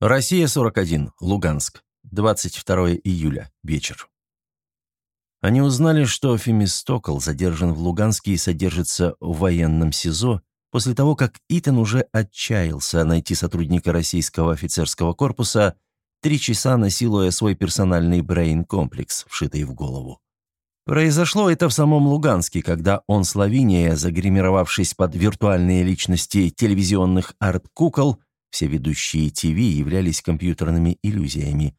Россия-41, Луганск. 22 июля, вечер. Они узнали, что Фемистокл задержан в Луганске и содержится в военном СИЗО после того, как Итан уже отчаялся найти сотрудника российского офицерского корпуса, три часа насилуя свой персональный брейн-комплекс, вшитый в голову. Произошло это в самом Луганске, когда он с Лавиния, загримировавшись под виртуальные личности телевизионных арт-кукол, все ведущие ТВ являлись компьютерными иллюзиями,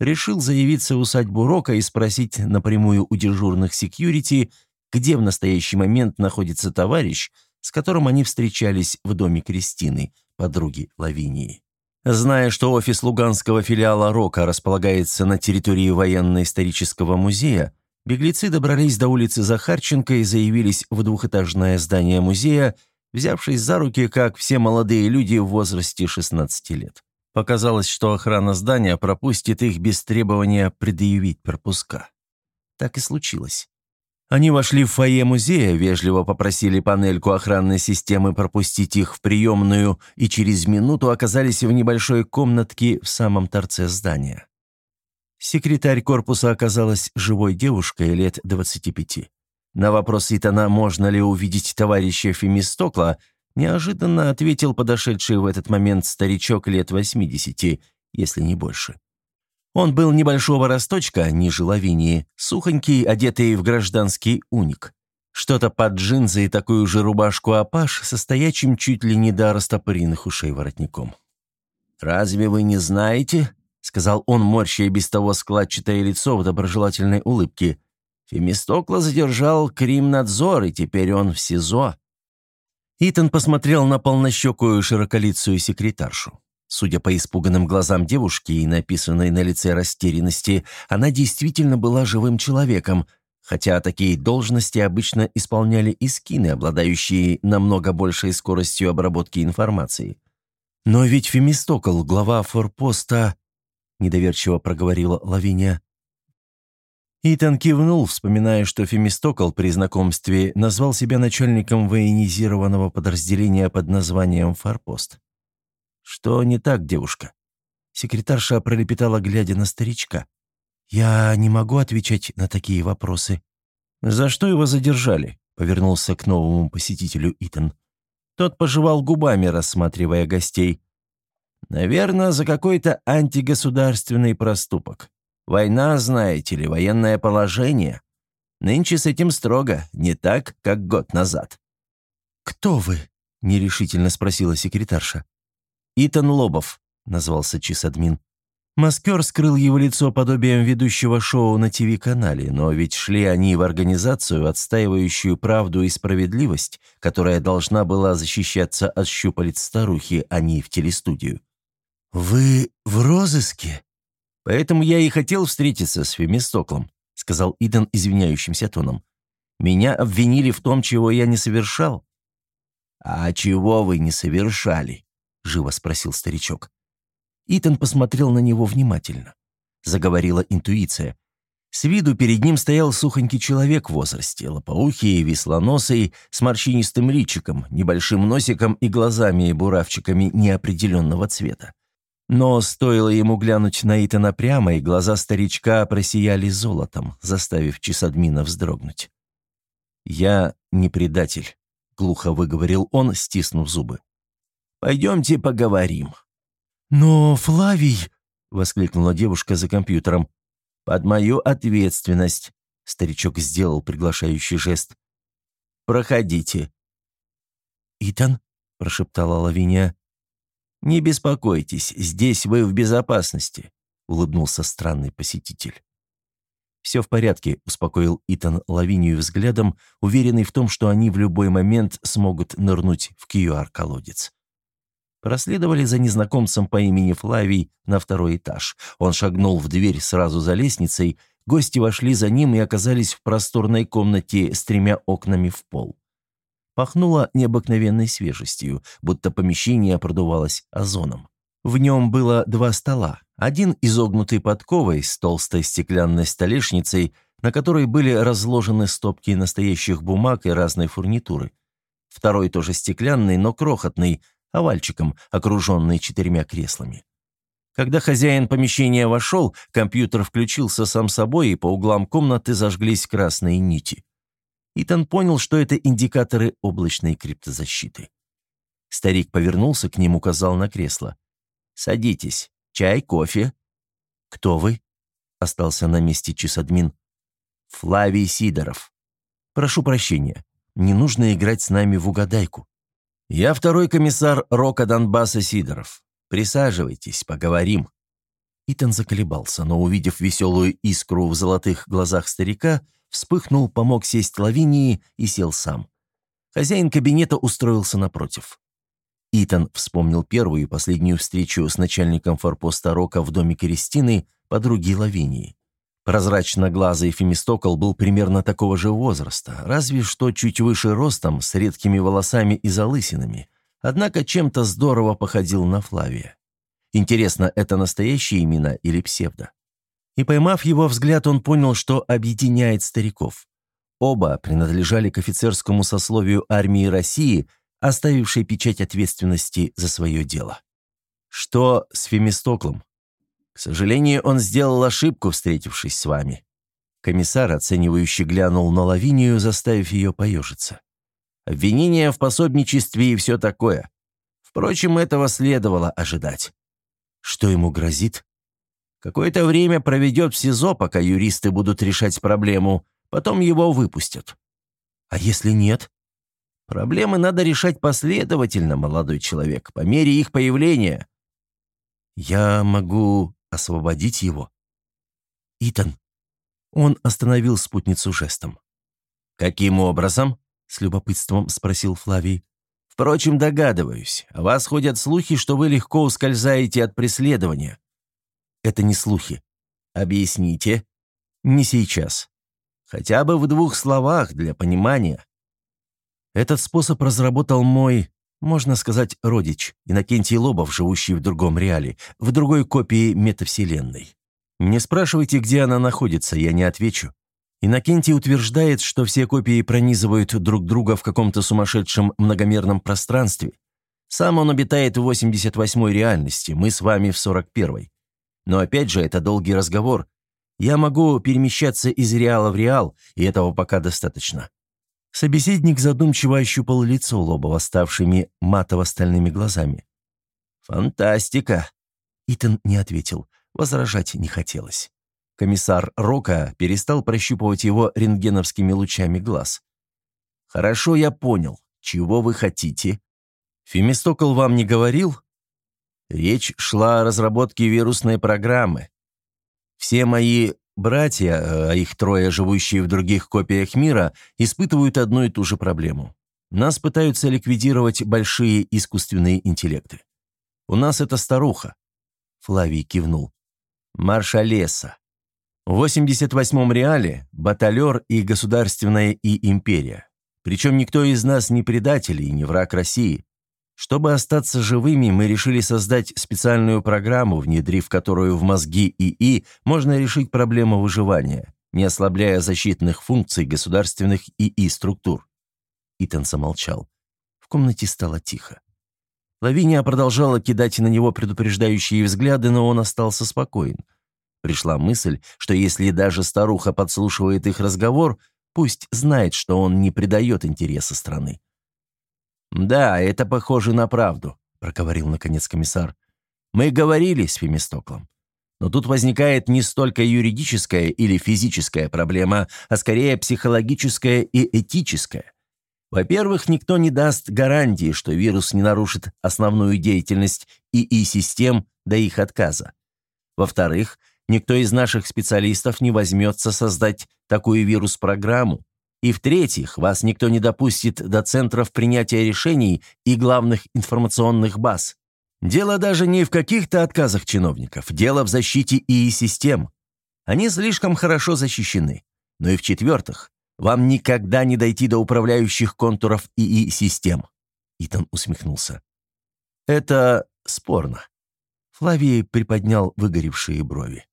решил заявиться в усадьбу Рока и спросить напрямую у дежурных секьюрити, где в настоящий момент находится товарищ, с которым они встречались в доме Кристины, подруги Лавинии. Зная, что офис луганского филиала Рока располагается на территории военно-исторического музея, беглецы добрались до улицы Захарченко и заявились в двухэтажное здание музея, взявшись за руки, как все молодые люди в возрасте 16 лет. Показалось, что охрана здания пропустит их без требования предъявить пропуска. Так и случилось. Они вошли в фойе музея, вежливо попросили панельку охранной системы пропустить их в приемную и через минуту оказались в небольшой комнатке в самом торце здания. Секретарь корпуса оказалась живой девушкой лет 25. На вопрос Итана, можно ли увидеть товарища Фемистокла, неожиданно ответил подошедший в этот момент старичок лет 80, если не больше. Он был небольшого росточка, ниже лавинии, сухонький, одетый в гражданский уник. Что-то под джинсы и такую же рубашку-апаш, состоящим чуть ли не до растопыренных ушей воротником. «Разве вы не знаете?» — сказал он, морща и без того складчатое лицо в доброжелательной улыбке. «Фемистокла задержал Кримнадзор, и теперь он в СИЗО». Итан посмотрел на полнощекую широколицую секретаршу. Судя по испуганным глазам девушки и написанной на лице растерянности, она действительно была живым человеком, хотя такие должности обычно исполняли искины, обладающие намного большей скоростью обработки информации. «Но ведь Фемистокл, глава форпоста...» — недоверчиво проговорила Лавиния. Итан кивнул, вспоминая, что Фемистокл при знакомстве назвал себя начальником военизированного подразделения под названием «Форпост». «Что не так, девушка?» Секретарша пролепетала, глядя на старичка. «Я не могу отвечать на такие вопросы». «За что его задержали?» — повернулся к новому посетителю Итан. Тот пожевал губами, рассматривая гостей. «Наверное, за какой-то антигосударственный проступок. Война, знаете ли, военное положение. Нынче с этим строго, не так, как год назад». «Кто вы?» — нерешительно спросила секретарша. «Итан Лобов», — назвался чисадмин. Маскер скрыл его лицо подобием ведущего шоу на ТВ-канале, но ведь шли они в организацию, отстаивающую правду и справедливость, которая должна была защищаться от щупалец старухи, а не в телестудию. «Вы в розыске?» «Поэтому я и хотел встретиться с Фемистоклом», — сказал Идан извиняющимся тоном. «Меня обвинили в том, чего я не совершал». «А чего вы не совершали?» живо спросил старичок. Итан посмотрел на него внимательно. Заговорила интуиция. С виду перед ним стоял сухонький человек в возрасте, лопоухий, веслоносый, с морщинистым личиком, небольшим носиком и глазами и буравчиками неопределенного цвета. Но стоило ему глянуть на Итана прямо, и глаза старичка просияли золотом, заставив часадмина вздрогнуть. «Я не предатель», — глухо выговорил он, стиснув зубы. Пойдемте поговорим». «Но, Флавий...» — воскликнула девушка за компьютером. «Под мою ответственность», — старичок сделал приглашающий жест. «Проходите». «Итан?» — прошептала Лавиния. «Не беспокойтесь, здесь вы в безопасности», — улыбнулся странный посетитель. «Все в порядке», — успокоил Итан Лавинию взглядом, уверенный в том, что они в любой момент смогут нырнуть в QR-колодец. Проследовали за незнакомцем по имени Флавий на второй этаж. Он шагнул в дверь сразу за лестницей, гости вошли за ним и оказались в просторной комнате с тремя окнами в пол. Пахнуло необыкновенной свежестью, будто помещение продувалось озоном. В нем было два стола. Один изогнутый подковой с толстой стеклянной столешницей, на которой были разложены стопки настоящих бумаг и разной фурнитуры. Второй тоже стеклянный, но крохотный, овальчиком, окруженный четырьмя креслами. Когда хозяин помещения вошел, компьютер включился сам собой, и по углам комнаты зажглись красные нити. Итан понял, что это индикаторы облачной криптозащиты. Старик повернулся к ним, указал на кресло. «Садитесь. Чай, кофе». «Кто вы?» — остался на месте чисадмин. «Флавий Сидоров. Прошу прощения. Не нужно играть с нами в угадайку. Я второй комиссар Рока Донбасса Сидоров. Присаживайтесь, поговорим». Итан заколебался, но, увидев веселую искру в золотых глазах старика, вспыхнул, помог сесть Лавинии и сел сам. Хозяин кабинета устроился напротив. Итан вспомнил первую и последнюю встречу с начальником форпоста Рока в доме Кристины, подруги Лавинии. Прозрачно-глазый Фемистокл был примерно такого же возраста, разве что чуть выше ростом, с редкими волосами и залысинами, однако чем-то здорово походил на Флавия. Интересно, это настоящие имена или псевдо? И поймав его взгляд, он понял, что объединяет стариков. Оба принадлежали к офицерскому сословию армии России, оставившей печать ответственности за свое дело. Что с Фемистоклом? К сожалению, он сделал ошибку, встретившись с вами. Комиссар, оценивающий, глянул на Лавинию, заставив ее поежиться. Обвинение в пособничестве и все такое. Впрочем, этого следовало ожидать. Что ему грозит? Какое-то время проведет в СИЗО, пока юристы будут решать проблему, потом его выпустят. А если нет? Проблемы надо решать последовательно, молодой человек, по мере их появления. Я могу освободить его. Итан. Он остановил спутницу жестом. «Каким образом?» — с любопытством спросил Флавий. «Впрочем, догадываюсь. О вас ходят слухи, что вы легко ускользаете от преследования. Это не слухи. Объясните. Не сейчас. Хотя бы в двух словах для понимания. Этот способ разработал мой, можно сказать, родич, Иннокентий Лобов, живущий в другом реале, в другой копии метавселенной. Не спрашивайте, где она находится, я не отвечу. Иннокентий утверждает, что все копии пронизывают друг друга в каком-то сумасшедшем многомерном пространстве. Сам он обитает в 88-й реальности, мы с вами в 41-й. Но опять же, это долгий разговор. Я могу перемещаться из реала в реал, и этого пока достаточно». Собеседник задумчиво ощупал лицо Лобова, ставшими матово-стальными глазами. «Фантастика!» Итан не ответил. Возражать не хотелось. Комиссар Рока перестал прощупывать его рентгеновскими лучами глаз. «Хорошо, я понял. Чего вы хотите?» «Фемистокл вам не говорил?» Речь шла о разработке вирусной программы. Все мои братья, а их трое, живущие в других копиях мира, испытывают одну и ту же проблему. Нас пытаются ликвидировать большие искусственные интеллекты. У нас это старуха. Флавий кивнул. Маршалеса. В 88-м реале баталер и государственная и империя. Причем никто из нас не предатель и не враг России. Чтобы остаться живыми, мы решили создать специальную программу, внедрив которую в мозги ИИ можно решить проблему выживания, не ослабляя защитных функций государственных ИИ-структур. Итан замолчал. В комнате стало тихо. Лавиния продолжала кидать на него предупреждающие взгляды, но он остался спокоен. Пришла мысль, что если даже старуха подслушивает их разговор, пусть знает, что он не предает интереса страны. «Да, это похоже на правду», — проговорил наконец комиссар. «Мы говорили с Фемистоклом. Но тут возникает не столько юридическая или физическая проблема, а скорее психологическая и этическая. Во-первых, никто не даст гарантии, что вирус не нарушит основную деятельность ИИ-систем до их отказа. Во-вторых, никто из наших специалистов не возьмется создать такую вирус-программу, и в-третьих, вас никто не допустит до центров принятия решений и главных информационных баз. Дело даже не в каких-то отказах чиновников, дело в защите ИИ-систем. Они слишком хорошо защищены. Но и в-четвертых, вам никогда не дойти до управляющих контуров ИИ-систем. Итан усмехнулся. Это спорно. Флавий приподнял выгоревшие брови.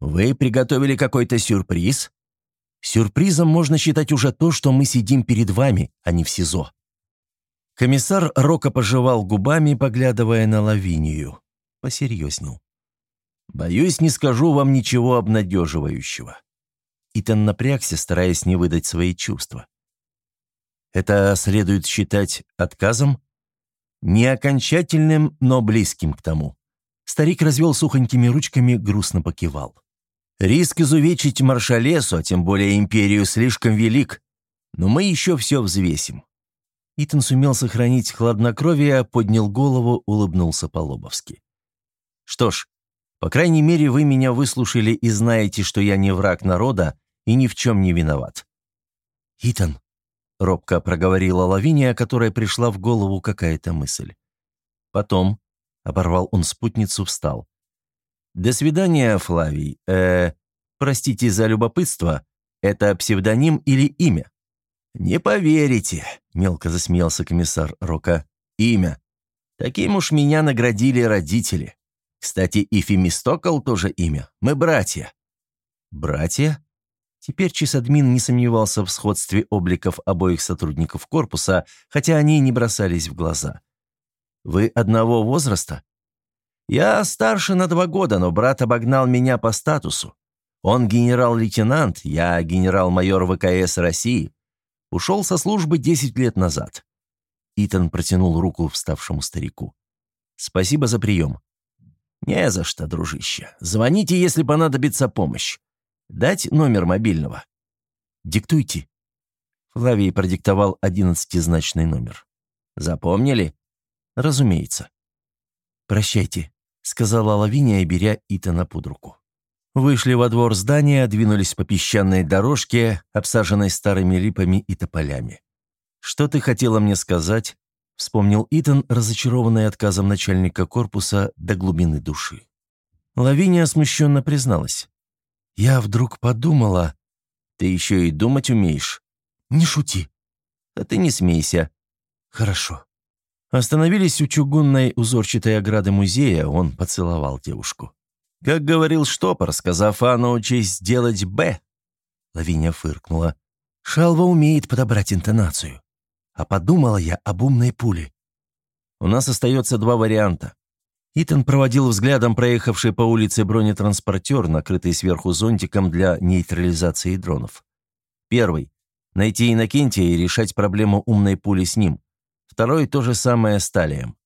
«Вы приготовили какой-то сюрприз?» Сюрпризом можно считать уже то, что мы сидим перед вами, а не в СИЗО». Комиссар Рока пожевал губами, поглядывая на Лавинию. Посерьезнел. Боюсь, не скажу вам ничего обнадеживающего». Итан напрягся, стараясь не выдать свои чувства. «Это следует считать отказом?» «Не окончательным, но близким к тому». Старик развел сухонькими ручками, грустно покивал. «Риск изувечить Маршалесу, а тем более империю, слишком велик. Но мы еще все взвесим». Итан сумел сохранить хладнокровие, поднял голову, улыбнулся по-лобовски. «Что ж, по крайней мере, вы меня выслушали и знаете, что я не враг народа и ни в чем не виноват». «Итан», — робко проговорила Лавиния, которая пришла в голову какая-то мысль. Потом, — оборвал он спутницу, встал. «До свидания, Флавий. Э, простите за любопытство. Это псевдоним или имя?» «Не поверите», — мелко засмеялся комиссар Рока. «Имя. Таким уж меня наградили родители. Кстати, и Фемистокл тоже имя. Мы братья». «Братья?» Теперь Чисадмин не сомневался в сходстве обликов обоих сотрудников корпуса, хотя они не бросались в глаза. «Вы одного возраста?» «Я старше на два года, но брат обогнал меня по статусу. Он генерал-лейтенант, я генерал-майор ВКС России. Ушел со службы десять лет назад». Итан протянул руку вставшему старику. «Спасибо за прием». «Не за что, дружище. Звоните, если понадобится помощь. Дать номер мобильного?» «Диктуйте». Флавий продиктовал одиннадцатизначный номер. «Запомнили?» «Разумеется». «Прощайте», — сказала Лавиния, беря Итана под руку. Вышли во двор здания, двинулись по песчаной дорожке, обсаженной старыми липами и тополями. «Что ты хотела мне сказать?» — вспомнил Итан, разочарованный отказом начальника корпуса до глубины души. Лавиния смущенно призналась. «Я вдруг подумала...» «Ты еще и думать умеешь?» «Не шути». «А ты не смейся». «Хорошо». Остановились у чугунной узорчатой ограды музея, он поцеловал девушку. «Как говорил штопор, сказав А, научись делать Б». Лавиния фыркнула. «Шалва умеет подобрать интонацию. А подумала я об умной пуле. У нас остается два варианта. Итан проводил взглядом проехавший по улице бронетранспортер, накрытый сверху зонтиком для нейтрализации дронов. Первый. Найти Иннокентия и решать проблему умной пули с ним. Второй – то же самое с Талием.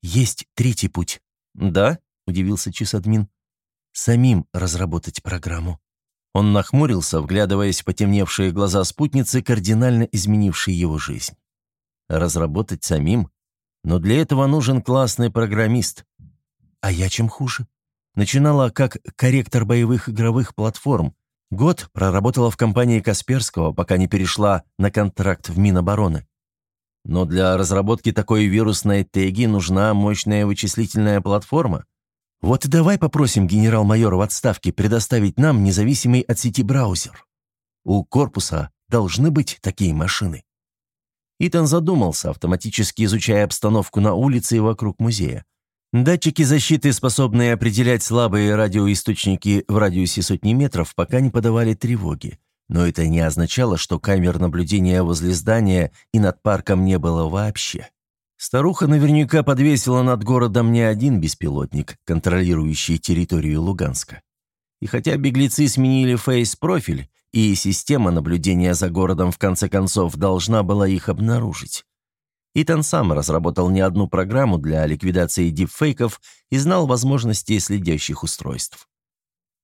«Есть третий путь». «Да?» – удивился чисадмин. «Самим разработать программу». Он нахмурился, вглядываясь в потемневшие глаза спутницы, кардинально изменившей его жизнь. «Разработать самим? Но для этого нужен классный программист. А я чем хуже? Начинала как корректор боевых игровых платформ. Год проработала в компании Касперского, пока не перешла на контракт в Минобороны. Но для разработки такой вирусной теги нужна мощная вычислительная платформа. Вот и давай попросим генерал-майора в отставке предоставить нам независимый от сети браузер. У корпуса должны быть такие машины. Итан задумался, автоматически изучая обстановку на улице и вокруг музея. Датчики защиты, способные определять слабые радиоисточники в радиусе сотни метров, пока не подавали тревоги. Но это не означало, что камер наблюдения возле здания и над парком не было вообще. Старуха наверняка подвесила над городом не один беспилотник, контролирующий территорию Луганска. И хотя беглецы сменили фейс-профиль, и система наблюдения за городом в конце концов должна была их обнаружить. Итан сам разработал не одну программу для ликвидации дипфейков и знал возможности следящих устройств.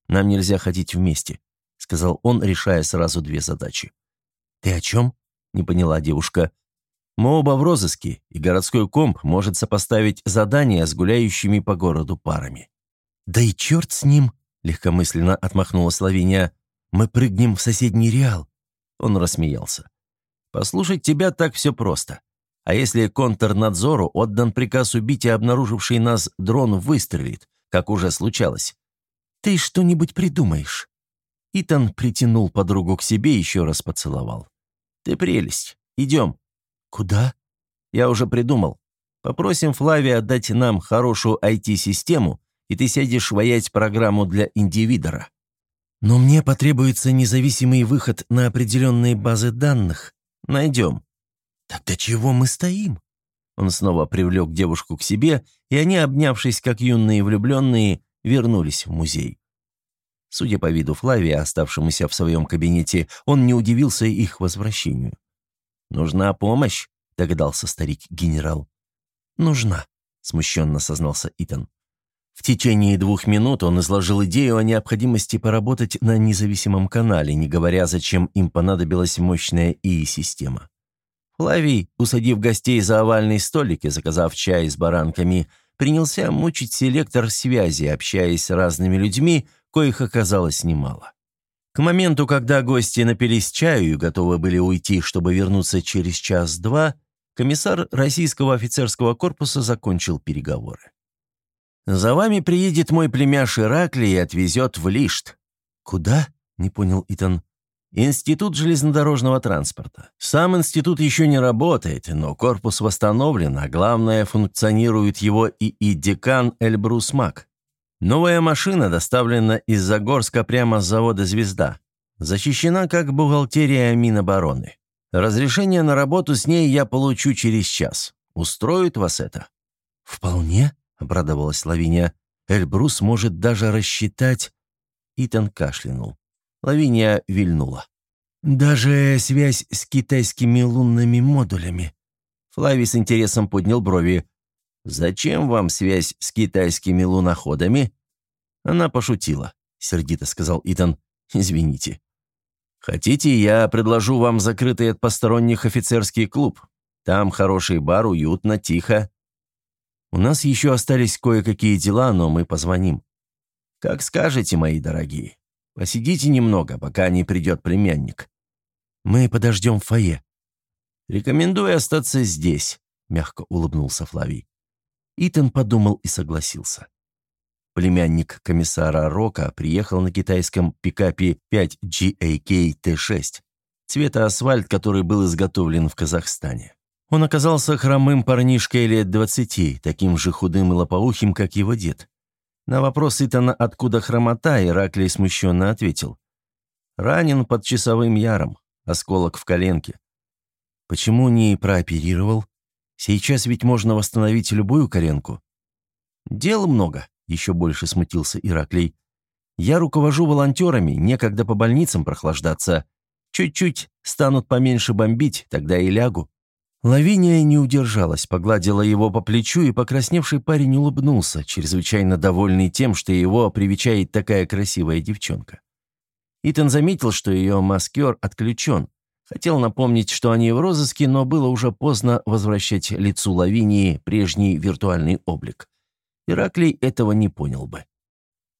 «Нам нельзя ходить вместе», — сказал он, решая сразу две задачи. «Ты о чем?» — не поняла девушка. «Мы оба в розыске, и городской комп может сопоставить задания с гуляющими по городу парами». «Да и черт с ним!» — легкомысленно отмахнулась Лавиния. «Мы прыгнем в соседний Реал». Он рассмеялся. «Послушать тебя так все просто. А если контрнадзору отдан приказ убить и обнаруживший нас дрон выстрелит, как уже случалось? Ты что-нибудь придумаешь?» Итан притянул подругу к себе и еще раз поцеловал. «Ты прелесть. Идем». «Куда?» «Я уже придумал. Попросим Флавия отдать нам хорошую IT-систему, и ты сядешь воять программу для индивидора». «Но мне потребуется независимый выход на определенные базы данных. Найдем». «Тогда чего мы стоим?» Он снова привлек девушку к себе, и они, обнявшись как юные влюбленные, вернулись в музей. Судя по виду Флавия, оставшемуся в своем кабинете, он не удивился их возвращению. «Нужна помощь?» – догадался старик-генерал. «Нужна», – смущенно сознался Итан. В течение двух минут он изложил идею о необходимости поработать на независимом канале, не говоря, зачем им понадобилась мощная ИИ-система. Флавий, усадив гостей за овальный столик и заказав чай с баранками, принялся мучить селектор связи, общаясь с разными людьми, коих оказалось немало. К моменту, когда гости напились чаю и готовы были уйти, чтобы вернуться через час-два, комиссар российского офицерского корпуса закончил переговоры. «За вами приедет мой племяш Ираклий и отвезет в Лишт». «Куда?» — не понял Итан. «Институт железнодорожного транспорта. Сам институт еще не работает, но корпус восстановлен, а главное, функционирует его ИИ-декан Эльбрус Мак. Новая машина доставлена из Загорска прямо с завода «Звезда». Защищена как бухгалтерия Минобороны. Разрешение на работу с ней я получу через час. Устроит вас это?» «Вполне», — обрадовалась Лавиния. «Эльбрус может даже рассчитать...» Итан кашлянул. Лавиния вильнула. «Даже связь с китайскими лунными модулями». Флавий с интересом поднял брови. «Зачем вам связь с китайскими луноходами?» Она пошутила, сердито сказал Итан. «Извините». «Хотите, я предложу вам закрытый от посторонних офицерский клуб? Там хороший бар, уютно, тихо. У нас еще остались кое-какие дела, но мы позвоним. Как скажете, мои дорогие. Посидите немного, пока не придет племянник. Мы подождем в фойе. Рекомендую остаться здесь», — мягко улыбнулся Флавий. Итан подумал и согласился. Племянник комиссара Рока приехал на китайском пикапе 5GAK T6, цвета асфальт, который был изготовлен в Казахстане. Он оказался хромым парнишкой лет двадцати, таким же худым и лопоухим, как его дед. На вопрос Итана, откуда хромота, Ираклий смущенно ответил. «Ранен под часовым яром, осколок в коленке». «Почему не прооперировал?» Сейчас ведь можно восстановить любую коленку». «Дел много», — еще больше смутился Ираклий. «Я руковожу волонтерами, некогда по больницам прохлаждаться. Чуть-чуть станут поменьше бомбить, тогда и лягу». Лавиния не удержалась, погладила его по плечу, и покрасневший парень улыбнулся, чрезвычайно довольный тем, что его привечает такая красивая девчонка. Итан заметил, что ее маскер отключен, Хотел напомнить, что они в розыске, но было уже поздно возвращать лицу Лавинии прежний виртуальный облик. Ираклий этого не понял бы.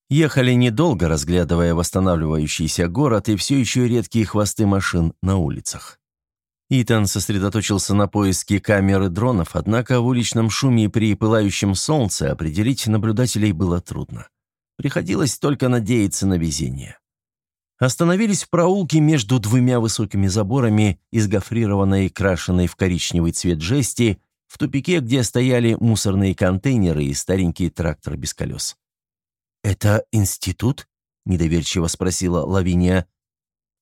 Ехали недолго, разглядывая восстанавливающийся город и все еще редкие хвосты машин на улицах. Итан сосредоточился на поиске камеры дронов, однако в уличном шуме при пылающем солнце определить наблюдателей было трудно. Приходилось только надеяться на везение. Остановились в проулке между двумя высокими заборами из гофрированной, крашенной в коричневый цвет жести, в тупике, где стояли мусорные контейнеры и старенький трактор без колес. «Это институт?» – недоверчиво спросила Лавиния.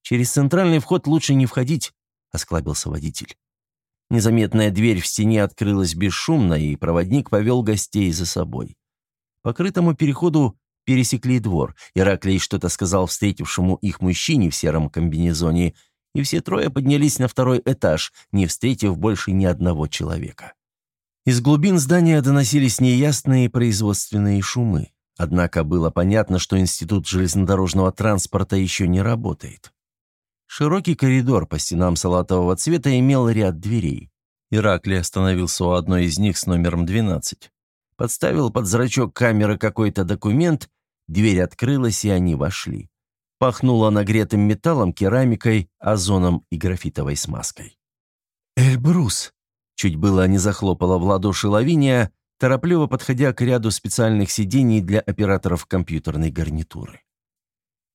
«Через центральный вход лучше не входить», – осклабился водитель. Незаметная дверь в стене открылась бесшумно, и проводник повел гостей за собой. По крытому переходу пересекли двор. Ираклий что-то сказал встретившему их мужчине в сером комбинезоне, и все трое поднялись на второй этаж, не встретив больше ни одного человека. Из глубин здания доносились неясные производственные шумы. Однако было понятно, что Институт железнодорожного транспорта еще не работает. Широкий коридор по стенам салатового цвета имел ряд дверей. Ираклий остановился у одной из них с номером 12 подставил под зрачок камеры какой-то документ, дверь открылась, и они вошли. Пахнуло нагретым металлом, керамикой, озоном и графитовой смазкой. «Эльбрус!» Чуть было не захлопала в ладоши Лавиния, торопливо подходя к ряду специальных сидений для операторов компьютерной гарнитуры.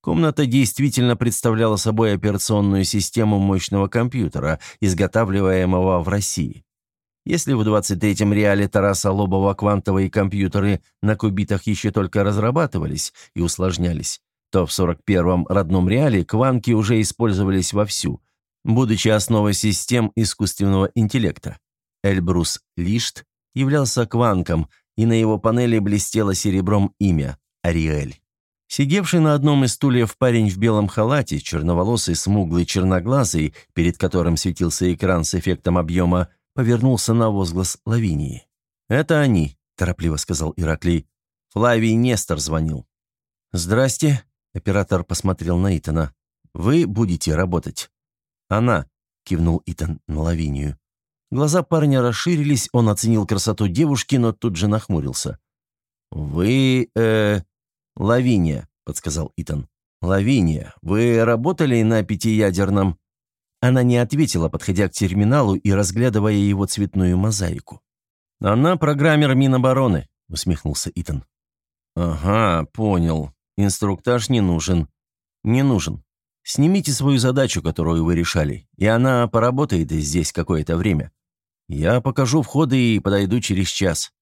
Комната действительно представляла собой операционную систему мощного компьютера, изготавливаемого в России. Если в 23-м реале Тараса Лобова квантовые компьютеры на кубитах еще только разрабатывались и усложнялись, то в 41-м родном реале кванки уже использовались вовсю, будучи основой систем искусственного интеллекта. Эльбрус Лишт являлся кванком, и на его панели блестело серебром имя – Ариэль. Сидевший на одном из стульев парень в белом халате, черноволосый, смуглый, черноглазый, перед которым светился экран с эффектом объема, повернулся на возглас Лавинии. «Это они», – торопливо сказал Ираклий. «Флавий Нестор звонил». «Здрасте», – оператор посмотрел на Итана. «Вы будете работать». «Она», – кивнул Итан на Лавинию. Глаза парня расширились, он оценил красоту девушки, но тут же нахмурился. «Вы, э, «Лавиния», — подсказал Итан. «Лавиния, вы работали на пятиядерном?» Она не ответила, подходя к терминалу и разглядывая его цветную мозаику. «Она программер Минобороны», — усмехнулся Итан. «Ага, понял. Инструктаж не нужен». «Не нужен. Снимите свою задачу, которую вы решали, и она поработает здесь какое-то время. Я покажу входы и подойду через час.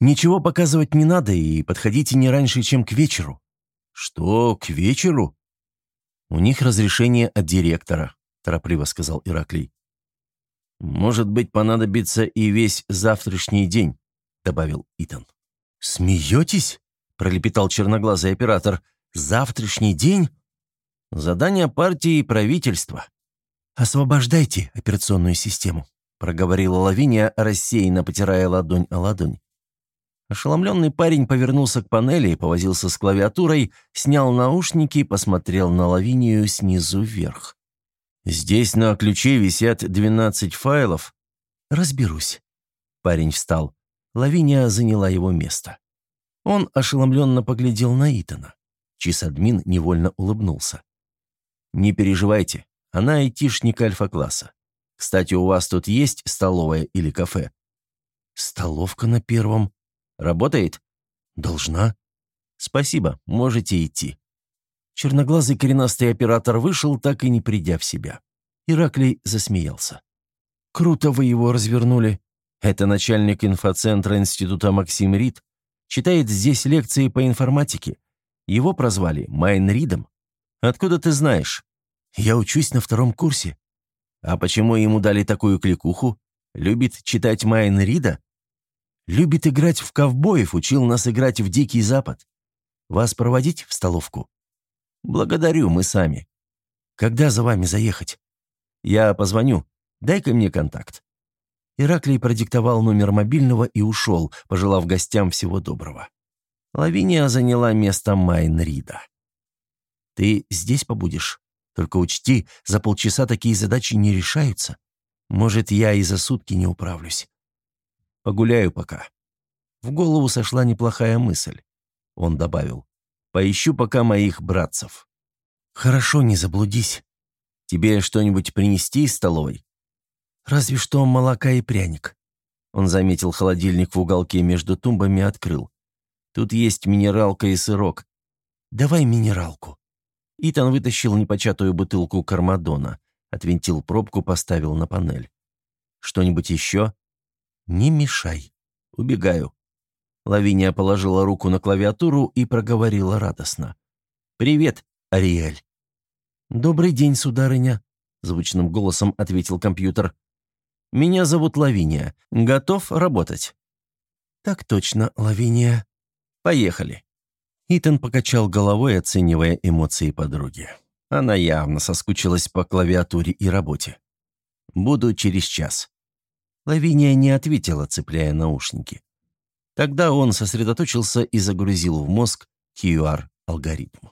Ничего показывать не надо и подходите не раньше, чем к вечеру». «Что, к вечеру?» «У них разрешение от директора», – торопливо сказал Ираклий. «Может быть, понадобится и весь завтрашний день», – добавил Итан. «Смеетесь?» – пролепетал черноглазый оператор. «Завтрашний день?» «Задание партии и правительства». «Освобождайте операционную систему», – проговорила Лавиния, рассеянно потирая ладонь о ладонь. Ошеломленный парень повернулся к панели, повозился с клавиатурой, снял наушники, посмотрел на Лавинию снизу вверх. «Здесь на ключе висят 12 файлов». «Разберусь». Парень встал. Лавиния заняла его место. Он ошеломленно поглядел на Итана. Чисадмин невольно улыбнулся. «Не переживайте, она айтишник альфа-класса. Кстати, у вас тут есть столовая или кафе?» «Столовка на первом», Работает?» «Должна». «Спасибо, можете идти». Черноглазый коренастый оператор вышел, так и не придя в себя. Ираклий засмеялся. «Круто вы его развернули. Это начальник инфоцентра института Максим Рид. Читает здесь лекции по информатике. Его прозвали Майн Ридом. Откуда ты знаешь? Я учусь на втором курсе. А почему ему дали такую кликуху? Любит читать Майн Рида? Любит играть в ковбоев, учил нас играть в Дикий Запад. Вас проводить в столовку? Благодарю, мы сами. Когда за вами заехать? Я позвоню. Дай-ка мне контакт. Ираклий продиктовал номер мобильного и ушел, пожелав гостям всего доброго. Лавиния заняла место Майн-Рида. «Ты здесь побудешь? Только учти, за полчаса такие задачи не решаются. Может, я и за сутки не управлюсь. Погуляю пока». В голову сошла неплохая мысль. Он добавил. «Поищу пока моих братцев». «Хорошо, не заблудись. Тебе что-нибудь принести из столовой?» «Разве что молока и пряник». Он заметил холодильник в уголке между тумбами и открыл. «Тут есть минералка и сырок. Давай минералку». Итан вытащил непочатую бутылку кармадона, отвинтил пробку, поставил на панель. «Что-нибудь еще?» «Не мешай. Убегаю». Лавиния положила руку на клавиатуру и проговорила радостно. «Привет, Ариэль». «Добрый день, сударыня», — звучным голосом ответил компьютер. «Меня зовут Лавиния. Готов работать?» «Так точно, Лавиния. Поехали». Итан покачал головой, оценивая эмоции подруги. Она явно соскучилась по клавиатуре и работе. «Буду через час». Лавиния не ответила, цепляя наушники. Тогда он сосредоточился и загрузил в мозг QR-алгоритм.